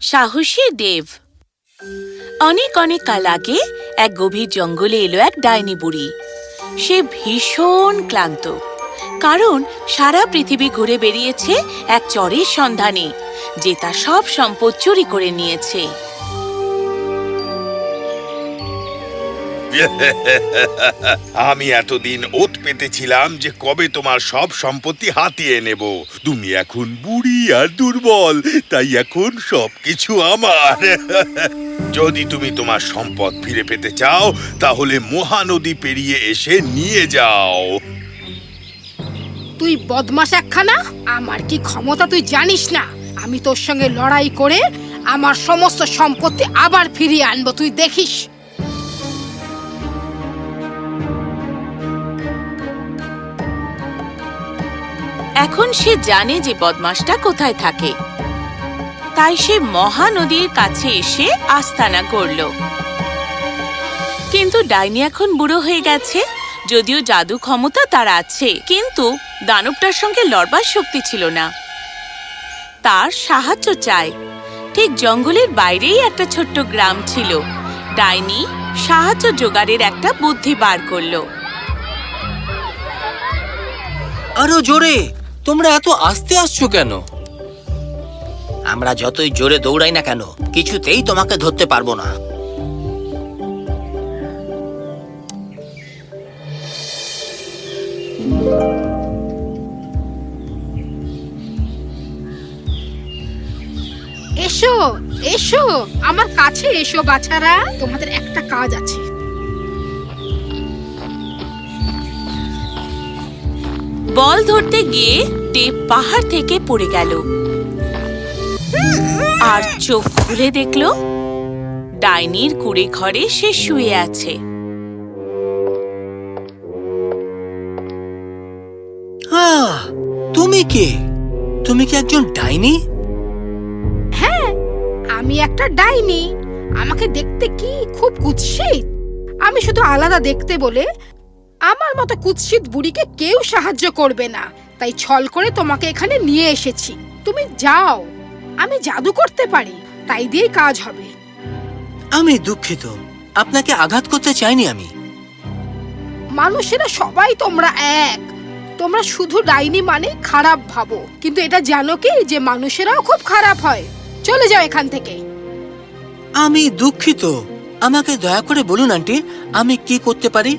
সাহসী দেব। অনেক অনেক কাল আগে এক গভীর জঙ্গলে এলো এক ডাইনি বুড়ি। সে ভীষণ ক্লান্ত, কারণ সারা পৃথিবী ঘুরে বেরিয়েছে এক চরের সন্ধানে, যে তার সব সম্পদ চুরি করে নিয়েছে। আমি এতদিন ওত পেতেছিলাম যে কবে তোমার সব সম্পত্তি হাতিয়ে নেব। তুমি এখন বুড়ি আর দুর্বল, তাই এখন সবকিছু আমার। যদি তুমি তোমার সম্পদ ফিরে পেতে চাও, তাহলে মহানদী পেরিয়ে এসে নিয়ে যাও। তুই বদমাস একখানা? আমার কি ক্ষমতা তুই জানিস না? আমি তোর সঙ্গে লড়াই করে আমার সমস্ত সম্পত্তি আবার ফিরিয়ে আনব, তুই দেখিস। এখন সে জানে যে বদমাসটা কোথায় থাকে। তাই সে মহানদীর কাছে এসে আস্তানা করল। কিন্তু ডাইনি এখন বুড়ো হয়ে গেছে, যদিও জাদু ক্ষমতা তার আছে, কিন্তু দানবটার সঙ্গে লড়বার শক্তি ছিল না। তার সাহায্য চায় ঠিক জঙ্গলের বাইরেই একটা ছোট্ট গ্রাম ছিল। ডাইনি সাহায্য জোগাড়ের একটা বুদ্ধি বার করল। আরও জোরে! তোমরা এত আস্তে আসছো কেন? আমরা যতই জোরে দৌড়াই না কেন কিছুতেই তোমাকে ধরতে পারব না। এসো এসো আমার কাছে এসো বাছারা। তোমাদের একটা কাজ আছে। বল ধরতে গিয়ে টেপ পাহাড় থেকে পড়ে গেল। আর চোখ খুলে দেখল ডাইনির কুড়ে ঘরে সে শুয়ে আছে। তুমি কে? তুমি কি একজন ডাইনি? হ্যাঁ আমি একটা ডাইনি। আমাকে দেখতে কি খুব কুৎসিত। আমি শুধু আলাদা দেখতে বলে আমার মতো কুৎসিত বুড়িকে কেউ সাহায্য করবে না। তাই ছল করে তোমাকে এখানে নিয়ে এসেছি। তুমি যাও। আমি জাদু করতে পারি। তাই দিয়েই কাজ হবে। আমি দুঃখিত। আপনাকে আঘাত করতে চাইনি আমি। মানুষেরা সবাই তোমরা এক। তোমরা শুধু ডাইনি মানে খারাপ ভাবো। কিন্তু এটা জানো কি? যে মানুষেরাও খুব খারাপ হয়। চলে যাও এখান থেকে। আমি দুঃখিত। আমাকে দয়া করে বলুন আন্টি আমি কি করতে পারি?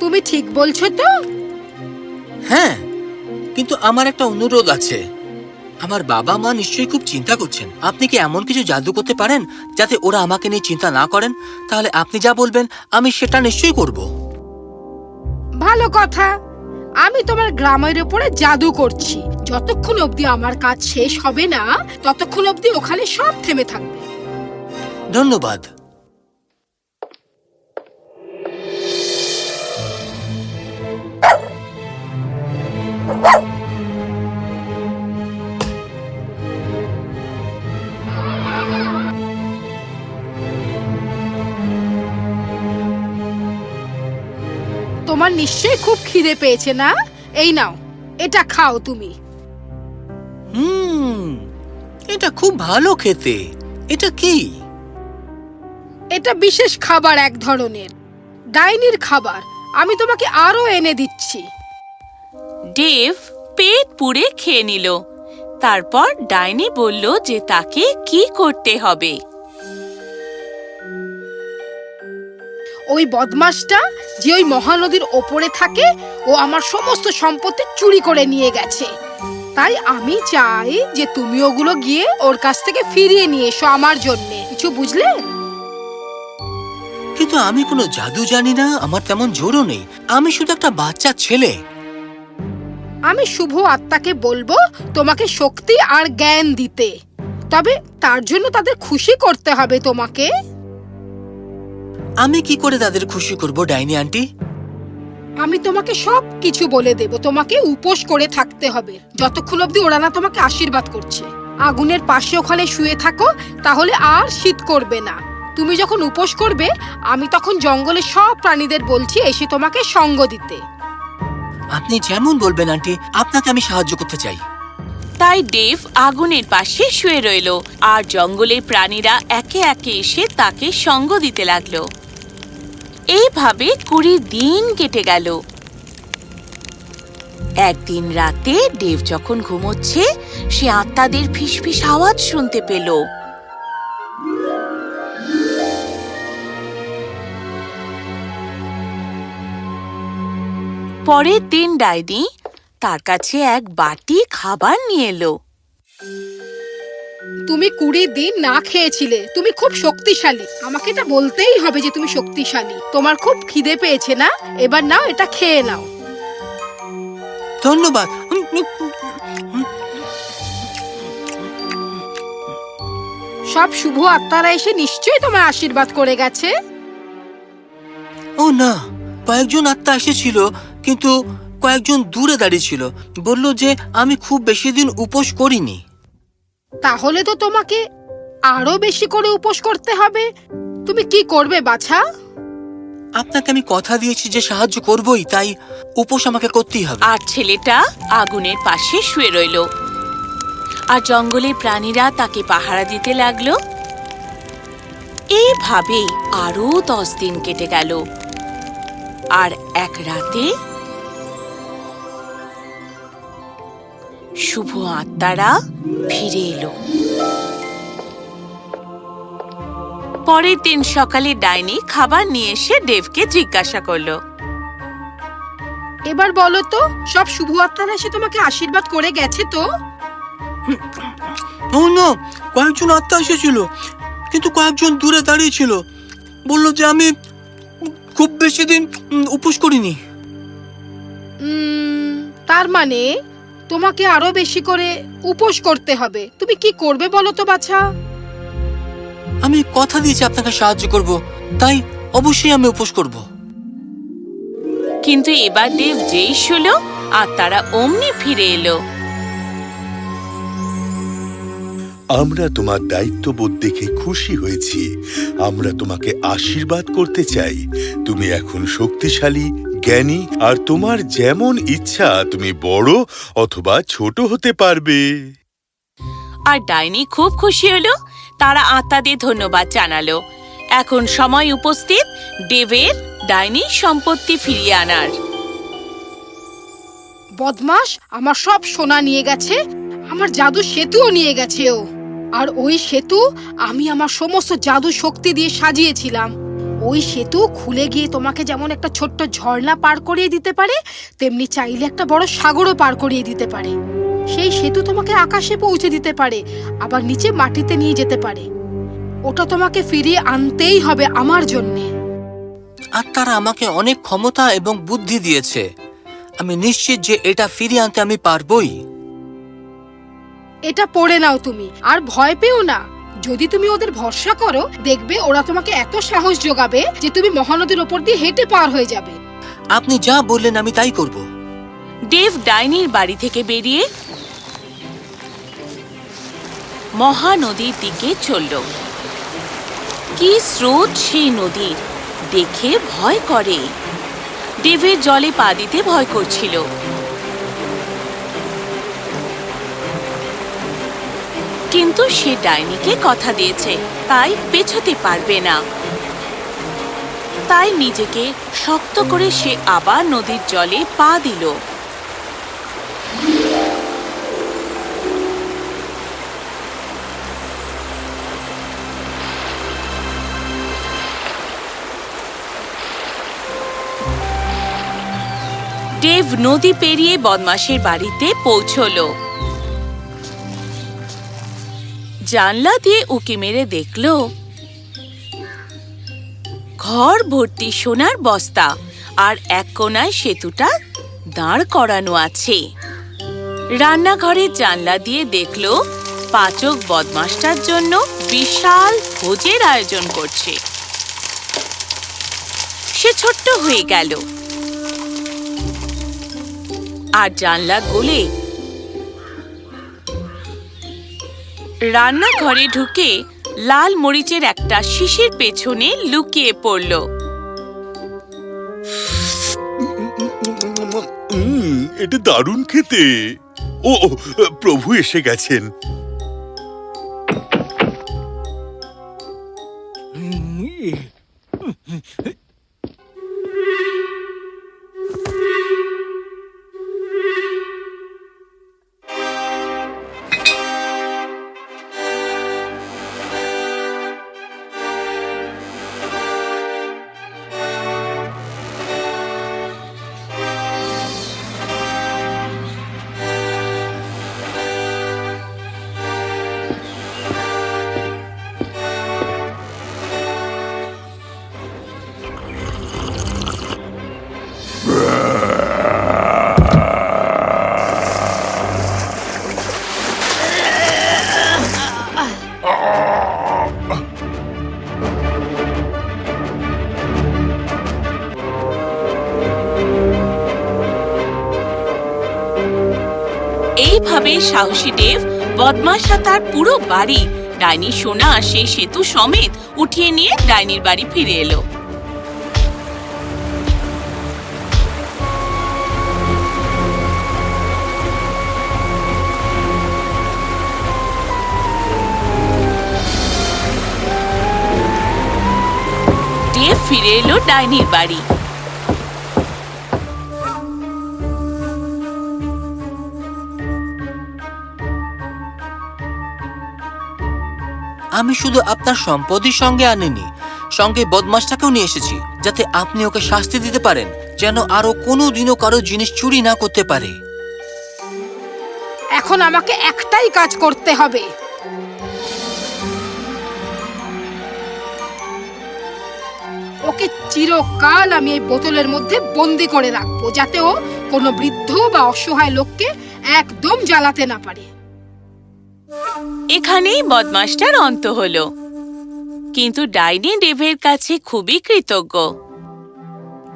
তুমি ঠিক বলছো তো? হ্যাঁ কিন্তু আমার একটা অনুরোধ আছে। আমার বাবা মা নিশ্চয়ই খুব চিন্তা করছেন। আপনি কি এমন কিছু জাদু করতে পারেন যাতে ওরা আমাকে নিয়ে চিন্তা না করেন? তাহলে আপনি যা বলবেন আমি সেটা নিশ্চয়ই করব। ভালো কথা। আমি তোমার গ্রামের উপরে জাদু করছি। যতক্ষণ অবধি আমার কাজ শেষ হবে না ততক্ষণ অবধি ওখানে সব থেমে থাকবে। ধন্যবাদ। তোমার নিশ্চয়ই খুব খিদে পেয়েছে না? এই নাও এটা খাও তুমি। হুম এটা খুব ভালো খেতে। এটা কি? এটা বিশেষ খাবার এক ধরনের ডাইনির খাবার। আমি তোমাকে আরও এনে দিচ্ছি। ডেভ পেট পুড়ে খেয়ে নিল। তারপর ডাইনি বলল যে তাকে কি করতে হবে। ওই বদমাসটা যে ওই মহানদীর ওপরে থাকে ও আমার সমস্ত সম্পত্তি চুরি করে নিয়ে গেছে। তাই আমি চাই যে তুমি ওগুলো গিয়ে ওর কাছ থেকে ফিরিয়ে নিয়ে এসো আমার জন্যে। কিছু বুঝলে? কিন্তু আমি কোনো জাদু জানি না আমার তেমন জোরও নেই। আমি শুধু একটা বাচ্চা ছেলে। আমি শুভ আত্মাকে বলব তোমাকে শক্তি আর জ্ঞান দিতে। তবে তার জন্য তাদের খুশি করতে হবে তোমাকে। আমি কি করে তাদের খুশি করব ডাইনি আন্টি? আমি তোমাকে সব কিছু বলে দেব তোমাকে উপোস করে থাকতে হবে। যতক্ষণ অবধি ওরা না তোমাকে আশীর্বাদ করছে। আগুনের পাশে ওখানে শুয়ে থাকো তাহলে আর শীত করবে না। তুমি যখন উপোস করবে আমি তখন জঙ্গলে সব প্রাণীদের বলছি এসে তোমাকে সঙ্গ দিতে। আপনি যেমন বলবেন আন্টি আপনাকে আমি সাহায্য করতে চাই। তাই ডেভ আগুনের পাশে শুয়ে রইল। আর জঙ্গলের প্রাণীরা একে একে এসে তাকে সঙ্গ দিতে লাগল। এইভাবে কুড়ি দিন কেটে গেল। একদিন রাতে ডেভ যখন ঘুমোচ্ছে, সে আত্মাদের ফিসফিস আওয়াজ শুনতে পেল। পরের দিন ডাইনি তার কাছে এক বাটি খাবার নিয়ে এলো। তুমি কুড়ি দিন না খেয়েছিলে। তুমি খুব শক্তিশালী। আমাকে এটা বলতেই হবে যে তুমি শক্তিশালী। তোমার খুব খিদে পেয়েছে না? এবার নাও এটা খেয়ে নাও। ধন্যবাদ। সব শুভ আত্মারা এসে নিশ্চয়ই তোমার আশীর্বাদ করে গেছে। ও না কয়েকজন আত্মা এসেছিল কিন্তু কয়েকজন দূরে দাঁড়িয়ে ছিল। বলল যে আমি খুব বেশি দিন উপোস করিনি। তাহলে তো তোমাকে আরও বেশি করে উপোস করতে হবে। তুমি কি করবে বাছা? আপনাকে আমি কথা দিয়েছি যে সাহায্য করবই তাই উপোস আমাকে করতেই হবে। আর ছেলেটা আগুনের পাশে শুয়ে রইল। আর জঙ্গলের প্রাণীরা তাকে পাহারা দিতে লাগল। এইভাবেই আরও দশ দিন কেটে গেল। আর এক রাতে শুভ আত্মারা ফিরে এলো। পরের দিন সকালে ডাইনি খাবার নিয়ে এসে ডেভকে জিজ্ঞাসা করল। এবার বলো তো সব শুভ আত্মারা এসে তোমাকে আশীর্বাদ করে গেছে তো? ও না কয়েকজন আত্মা এসেছিল কিন্তু কয়েকজন দূরে দাঁড়িয়ে ছিল। বলল যে আমি খুব বেশি দিন উপোস করিনি। তার মানে তোমাকে আরও বেশি করে উপোস করতে হবে। তুমি কি করবে বলো তো বাছা? আমি কথা দিয়েছি আপনাকে সাহায্য করব। তাই অবশ্যই আমি উপোস করব। কিন্তু এবার দেব যেই শুলো আর তারা অমনি ফিরে এলো। আমরা তোমার দায়িত্ববোধ দেখে খুশি হয়েছি। আমরা তোমাকে আশীর্বাদ করতে চাই। তুমি এখন শক্তিশালী জ্ঞানী আর তোমার যেমন ইচ্ছা তুমি বড় অথবা ছোট হতে পারবে। আর ডাইনি খুব খুশি হলো তারা আত্মাদের ধন্যবাদ জানালো। এখন সময় উপস্থিত দেবের ডাইনি সম্পত্তি ফিরিয়ে আনার। বদমাস আমার সব সোনা নিয়ে গেছে আমার জাদু সেতুও নিয়ে গেছে ও। আর ওই সেতু আমি আমার সমস্ত জাদু শক্তি দিয়ে সাজিয়েছিলাম। ওই সেতু খুলে গিয়ে তোমাকে যেমন একটা ছোট্ট ঝর্ণা পার করিয়ে দিতে পারে তেমনি চাইলে একটা বড় সাগরও পার করিয়ে দিতে পারে। সেই সেতু তোমাকে আকাশে পৌঁছে দিতে পারে আবার নিচে মাটিতে নিয়ে যেতে পারে। ওটা তোমাকে ফিরিয়ে আনতেই হবে আমার জন্যে। আর তারা আমাকে অনেক ক্ষমতা এবং বুদ্ধি দিয়েছে। আমি নিশ্চিত যে এটা ফিরিয়ে আনতে আমি পারবই। এটা পড়ে নাও তুমি আর ভয় পেও না। যদি তুমি ওদের ভরসা করো দেখবে ওরা তোমাকে এত সাহস যোগাবে যে তুমি মহানদীর ওপর দিয়ে হেঁটে পার হয়ে যাবে। আপনি যা বললেন আমি তাই করব। ডেভ ডাইনির বাড়ি থেকে বেরিয়ে মহানদীর দিকে চলল। কি স্রোত সেই নদীর দেখে ভয় করে। দেবের জলে পা দিতে ভয় করছিল। কিন্তু সে ডাইনিকে কথা দিয়েছে, তাই পেছতে পারবে না। তাই নিজেকে শক্ত করে সে আবার নদীর জলে পা দিল। ডেভ নদী পেরিয়ে বদমাসের বাড়িতে পৌঁছলো। জানলা দিয়ে উকি মেরে দেখল, ঘর ভর্তি সোনার বস্তা আর এক কোনায় সেতুটা দাঁড় করানো আছে। রান্নাঘরের জানলা দিয়ে দেখল, পাচক বদমাসটার জন্য বিশাল ভোজের আয়োজন করছে। সে ছোট্ট হয়ে গেল। আর জানলা গলে রান্নাঘরে ঢুকে লাল মরিচের একটা শিশির পেছনে লুকিয়ে পড়ল। উম, এটা দারুণ খেতে। ও ও, প্রভু এসে গেছেন। এইভাবে সাহসী দেব বদমাস আর তার পুরো বাড়ি, ডাইনি সোনা সেই সেতু সমেত উঠিয়ে নিয়ে ডাইনির বাড়ি ফিরে এলো। ফিরে এলো ডাইনির বাড়ি। আমি শুধু আপনার সম্পদের সঙ্গে আনিনি, সঙ্গে বদমাসটাকেও নিয়ে এসেছি, যাতে আপনি ওকে শাস্তি দিতে পারেন, যেন আরও কোনো দিনও কারও জিনিস চুরি না করতে পারে। এখন আমাকে একটাই কাজ করতে হবে। ওকে চিরকাল আমি এই বোতলের মধ্যে বন্দি করে রাখব, যাতে ও কোনো বৃদ্ধ বা অসহায় লোককে একদম জ্বালাতে না পারে। এখানেই বদমাসটার অন্ত হলো। কিন্তু ডাইনি ডেভের কাছে খুবই কৃতজ্ঞ।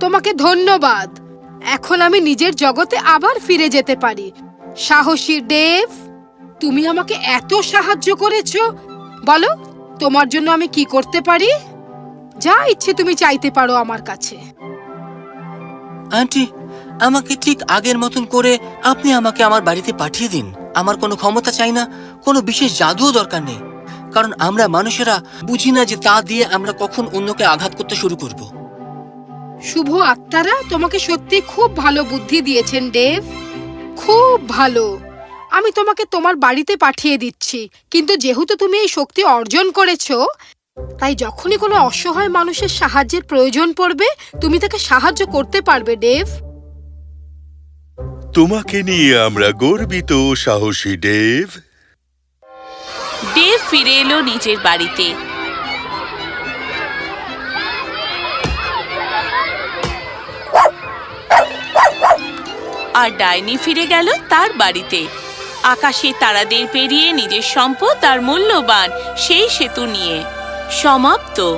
তোমাকে ধন্যবাদ। এখন আমি নিজের জগতে আবার ফিরে যেতে পারি। সাহসী ডেভ তুমি আমাকে এত সাহায্য করেছ। বলো তোমার জন্য আমি কি করতে পারি? যা ইচ্ছে তুমি চাইতে পারো আমার কাছে। আন্টি আমাকে ঠিক আগের মতন করে আপনি আমাকে আমার বাড়িতে পাঠিয়ে দিন। আমার কোনো ক্ষমতা চাই না। কোনো বিশেষ জাদুও দরকার নেই। কারণ আমরা মানুষেরা বুঝি না যে তা দিয়ে আমরা কখন অন্যকে আঘাত করতে শুরু করব। শুভ আত্মারা তোমাকে সত্যি খুব ভালো বুদ্ধি দিয়েছেন দেব। খুব ভালো। আমি তোমাকে তোমার বাড়িতে পাঠিয়ে দিচ্ছি। কিন্তু যেহেতু তুমি এই শক্তি অর্জন করেছ তাই যখনই কোনো অসহায় মানুষের সাহায্যের প্রয়োজন পড়বে তুমি তাকে সাহায্য করতে পারবে দেব। তোমাকে নিয়ে আমরা গর্বিত সাহসী দেব। দেব ফিরে এলো নিজের বাড়িতে। আর ডাইনি ফিরে গেল তার বাড়িতে। আকাশে তারাদের পেরিয়ে নিজের সম্পদ আর মূল্যবান সেই সেতু নিয়ে। সমাপ্ত।